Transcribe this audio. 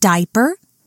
diaper